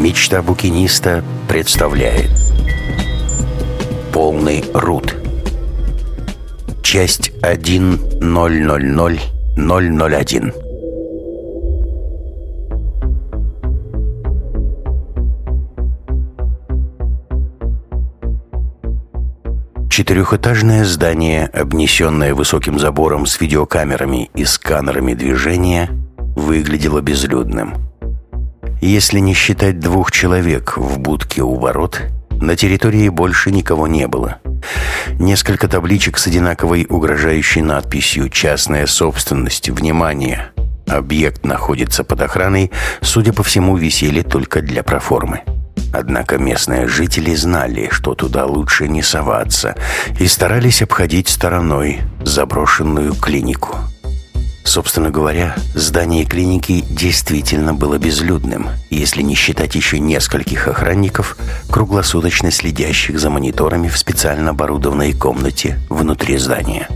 Мечта букиниста представляет Полный рут Часть 1.000.001 Четырехэтажное здание, обнесенное высоким забором с видеокамерами и сканерами движения, выглядело безлюдным. Если не считать двух человек в будке у ворот, на территории больше никого не было. Несколько табличек с одинаковой угрожающей надписью «Частная собственность. Внимание!» Объект находится под охраной, судя по всему, висели только для проформы. Однако местные жители знали, что туда лучше не соваться, и старались обходить стороной заброшенную клинику. Собственно говоря, здание клиники действительно было безлюдным, если не считать еще нескольких охранников, круглосуточно следящих за мониторами в специально оборудованной комнате внутри здания.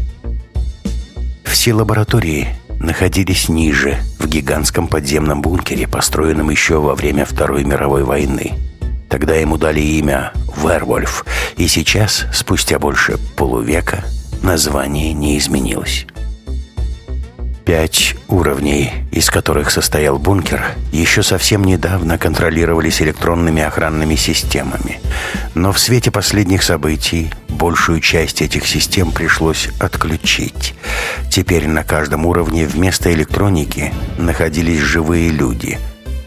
Все лаборатории находились ниже, в гигантском подземном бункере, построенном еще во время Второй мировой войны. Тогда ему дали имя «Вервольф», и сейчас, спустя больше полувека, название не изменилось. Пять уровней, из которых состоял бункер, еще совсем недавно контролировались электронными охранными системами. Но в свете последних событий большую часть этих систем пришлось отключить. Теперь на каждом уровне вместо электроники находились живые люди.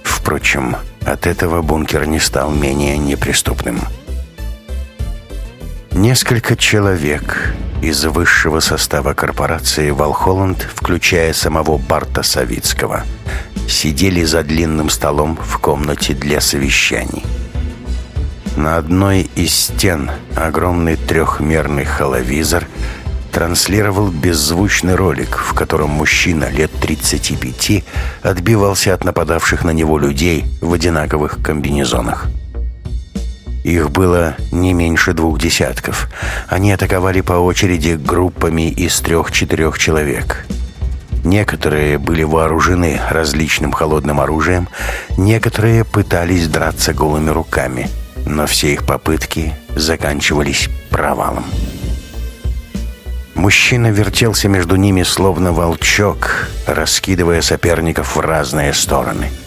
Впрочем, от этого бункер не стал менее неприступным. Несколько человек из высшего состава корпорации «Валхолланд», включая самого Барта Савицкого, сидели за длинным столом в комнате для совещаний. На одной из стен огромный трехмерный холовизор транслировал беззвучный ролик, в котором мужчина лет 35 отбивался от нападавших на него людей в одинаковых комбинезонах. Их было не меньше двух десятков. Они атаковали по очереди группами из трех-четырех человек. Некоторые были вооружены различным холодным оружием, некоторые пытались драться голыми руками, но все их попытки заканчивались провалом. Мужчина вертелся между ними словно волчок, раскидывая соперников в разные стороны –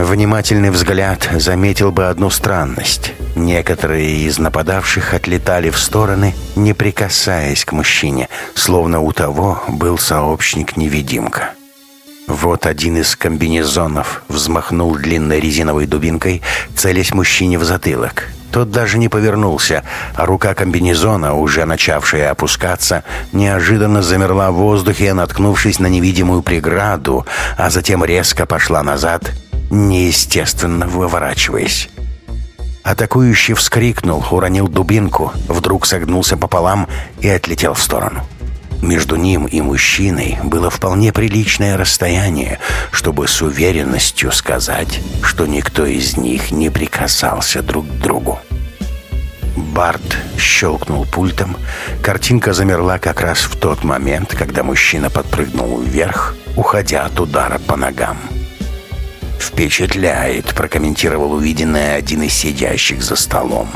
Внимательный взгляд заметил бы одну странность. Некоторые из нападавших отлетали в стороны, не прикасаясь к мужчине, словно у того был сообщник-невидимка. Вот один из комбинезонов взмахнул длинной резиновой дубинкой, целясь мужчине в затылок. Тот даже не повернулся, а рука комбинезона, уже начавшая опускаться, неожиданно замерла в воздухе, наткнувшись на невидимую преграду, а затем резко пошла назад — неестественно выворачиваясь. Атакующий вскрикнул, уронил дубинку, вдруг согнулся пополам и отлетел в сторону. Между ним и мужчиной было вполне приличное расстояние, чтобы с уверенностью сказать, что никто из них не прикасался друг к другу. Барт щелкнул пультом. Картинка замерла как раз в тот момент, когда мужчина подпрыгнул вверх, уходя от удара по ногам. «Впечатляет», — прокомментировал увиденное один из сидящих за столом.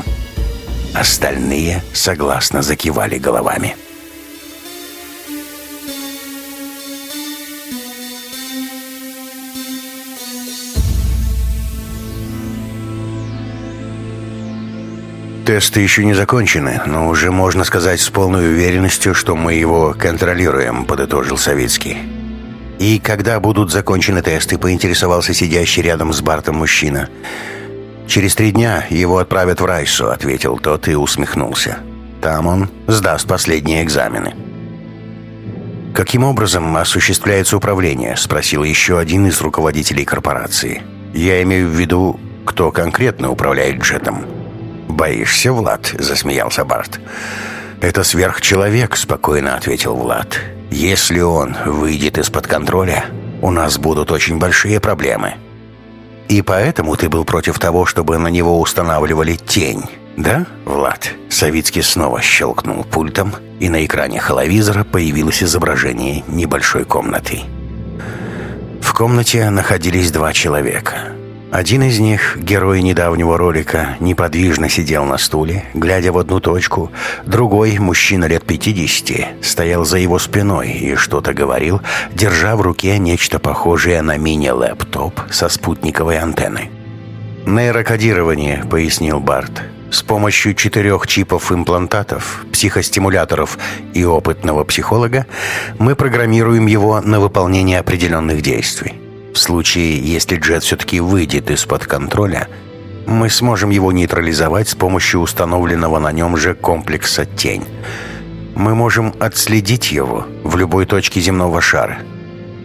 Остальные согласно закивали головами. Тесты еще не закончены, но уже можно сказать с полной уверенностью, что мы его контролируем, подытожил Савицкий. «И когда будут закончены тесты?» — поинтересовался сидящий рядом с Бартом мужчина. «Через три дня его отправят в Райсу», — ответил тот и усмехнулся. «Там он сдаст последние экзамены». «Каким образом осуществляется управление?» — спросил еще один из руководителей корпорации. «Я имею в виду, кто конкретно управляет джетом». «Боишься, Влад?» — засмеялся Барт. «Это сверхчеловек», — спокойно ответил Влад. Если он выйдет из-под контроля, у нас будут очень большие проблемы. И поэтому ты был против того, чтобы на него устанавливали тень, да, Влад?» Савицкий снова щелкнул пультом, и на экране холовизора появилось изображение небольшой комнаты. В комнате находились два человека. Один из них, герой недавнего ролика, неподвижно сидел на стуле, глядя в одну точку. Другой, мужчина лет 50, стоял за его спиной и что-то говорил, держа в руке нечто похожее на мини-лэптоп со спутниковой антенной. «Нейрокодирование», — пояснил Барт. «С помощью четырех чипов-имплантатов, психостимуляторов и опытного психолога мы программируем его на выполнение определенных действий. В случае, если джет все-таки выйдет из-под контроля, мы сможем его нейтрализовать с помощью установленного на нем же комплекса «Тень». Мы можем отследить его в любой точке земного шара.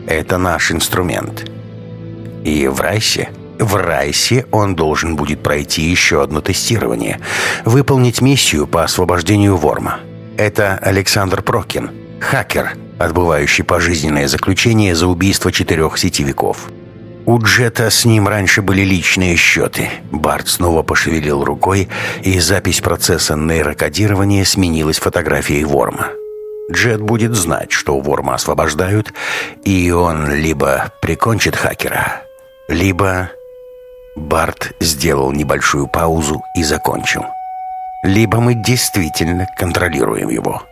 Это наш инструмент. И в Райсе... В Райсе он должен будет пройти еще одно тестирование. Выполнить миссию по освобождению Ворма. Это Александр Прокин, хакер, отбывающий пожизненное заключение за убийство четырех сетевиков. У Джета с ним раньше были личные счеты. Барт снова пошевелил рукой, и запись процесса нейрокодирования сменилась фотографией Ворма. Джет будет знать, что Ворма освобождают, и он либо прикончит хакера, либо... Барт сделал небольшую паузу и закончил. Либо мы действительно контролируем его.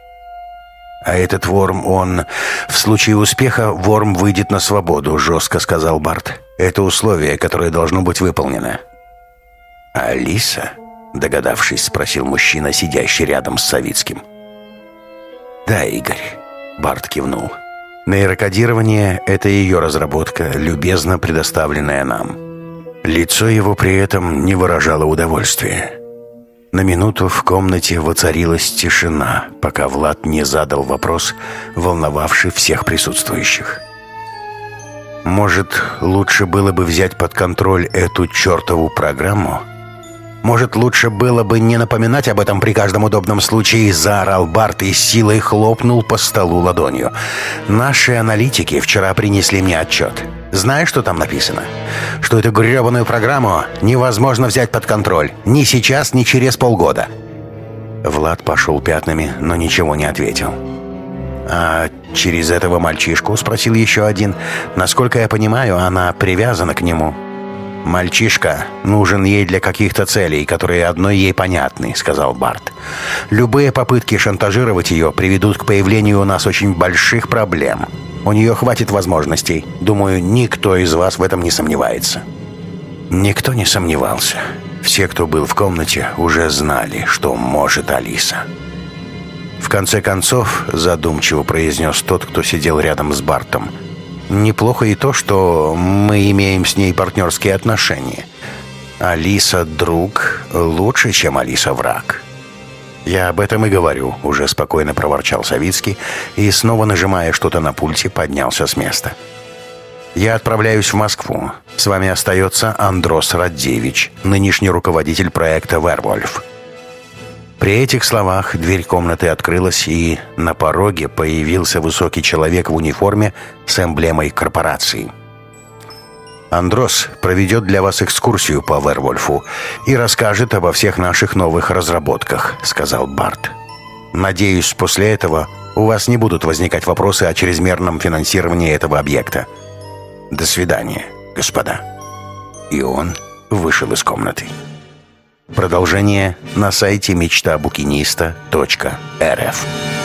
«А этот Ворм, он... В случае успеха Ворм выйдет на свободу», — жестко сказал Барт. «Это условие, которое должно быть выполнено». «Алиса?» — догадавшись, спросил мужчина, сидящий рядом с Савицким. «Да, Игорь», — Барт кивнул. «Нейрокодирование — это ее разработка, любезно предоставленная нам». Лицо его при этом не выражало удовольствия. На минуту в комнате воцарилась тишина, пока Влад не задал вопрос, волновавший всех присутствующих. «Может, лучше было бы взять под контроль эту чертову программу?» Может, лучше было бы не напоминать об этом при каждом удобном случае, заорал Барт и силой хлопнул по столу ладонью. Наши аналитики вчера принесли мне отчет. Знаешь, что там написано? Что эту гребаную программу невозможно взять под контроль. Ни сейчас, ни через полгода. Влад пошел пятнами, но ничего не ответил. «А через этого мальчишку?» — спросил еще один. «Насколько я понимаю, она привязана к нему». «Мальчишка нужен ей для каких-то целей, которые одной ей понятны», — сказал Барт. «Любые попытки шантажировать ее приведут к появлению у нас очень больших проблем. У нее хватит возможностей. Думаю, никто из вас в этом не сомневается». Никто не сомневался. Все, кто был в комнате, уже знали, что может Алиса. В конце концов, задумчиво произнес тот, кто сидел рядом с Бартом — Неплохо и то, что мы имеем с ней партнерские отношения. Алиса друг лучше, чем Алиса враг. Я об этом и говорю, уже спокойно проворчал Савицкий и, снова нажимая что-то на пульте, поднялся с места. Я отправляюсь в Москву. С вами остается Андрос Раддевич, нынешний руководитель проекта «Вервольф». При этих словах дверь комнаты открылась, и на пороге появился высокий человек в униформе с эмблемой корпорации. «Андрос проведет для вас экскурсию по Вервольфу и расскажет обо всех наших новых разработках», — сказал Барт. «Надеюсь, после этого у вас не будут возникать вопросы о чрезмерном финансировании этого объекта. До свидания, господа». И он вышел из комнаты. Продолжение на сайте мечтабукиниста.рф